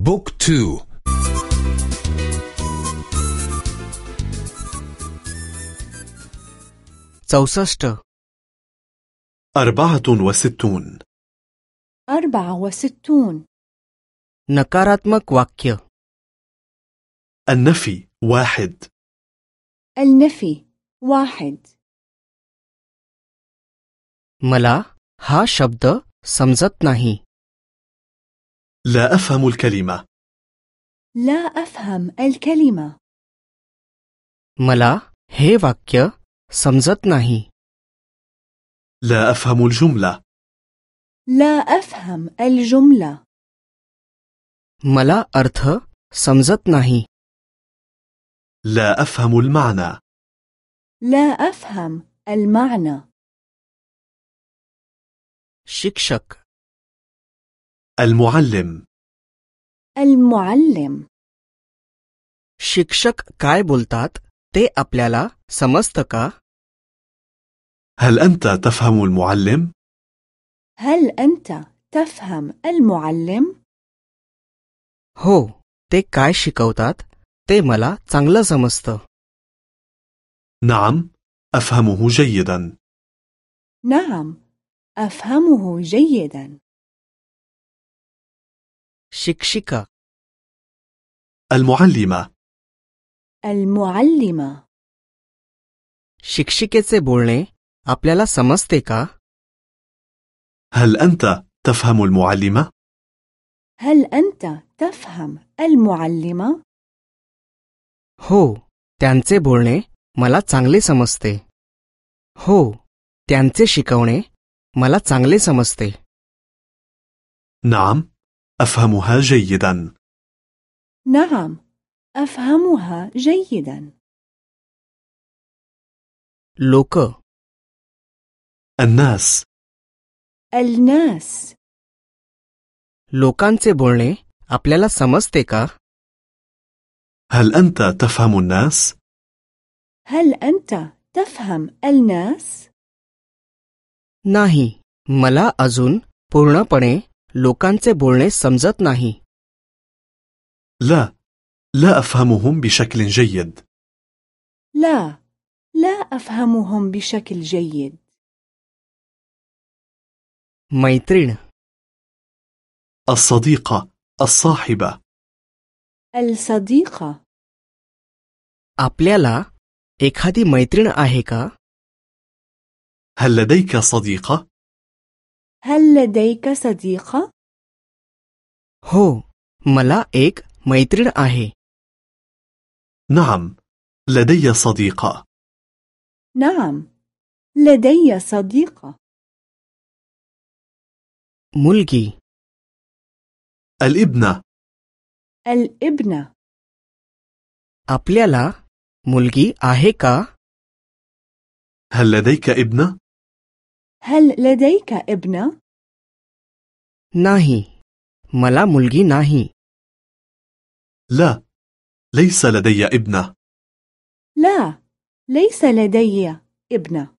بوك تو चौसष्ट أربعة وستون أربعة وستون नकारात्मक वाक्य النفي واحد النفي واحد मला हा शब्द समजत नाही لا أفهم الكلمة لا أفهم الكلمة मला हे वाक्य समजत नाही لا أفهم الجملة لا أفهم الجملة मला अर्थ समजत नाही لا أفهم المعنى لا أفهم المعنى शिक्षक المعلم المعلم शिक्षक काय बोलतात ते आपल्याला समजतं का هل أنت تفهم المعلم؟ هل أنت تفهم المعلم؟ हो ते काय शिकवतात ते मला चांगलं समजतं نعم أفهمه جيدا نعم أفهمه جيدا शिक्षिका المعلمة المعلمة शिक्षिकेचे बोलणे आपल्याला समजते का هل أنت تفهم المعلمة؟ هل أنت تفهم المعلمة؟ हो त्यांचे बोलणे मला चांगले समजते हो त्यांचे शिकवणे मला चांगले समजते نعم أفهمها جيدا نعم أفهمها جيدا लोक الناس الناس लोकांचे बोलणे आपल्याला समजते का هل أنت تفهم الناس؟ هل أنت تفهم الناس؟ नाही मला अजून पूर्णपणे लोकांचे बोलणे समजत नाही لا لا أفهمهم بشكل جيد لا لا أفهمهم بشكل جيد मैत्रीण الصديقة الصاحبة الصديقة आपल्याला एखादी मैत्रीण आहे का هل لديك صديقة؟ هل لديك صديقة؟ हो मला एक मैत्रीण आहे نعم لدي صديقة نعم لدي صديقة मुलगी الابنة الابنة आपल्याला मुलगी आहे का هل لديك ابنة؟ هل لديك ابنة؟ नाही मला मुलगी नाही لا ليس لدي ابنة لا ليس لدي ابنة